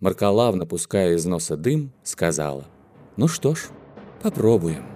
Маркалавна, пуская из носа дым, сказала, «Ну что ж, попробуем».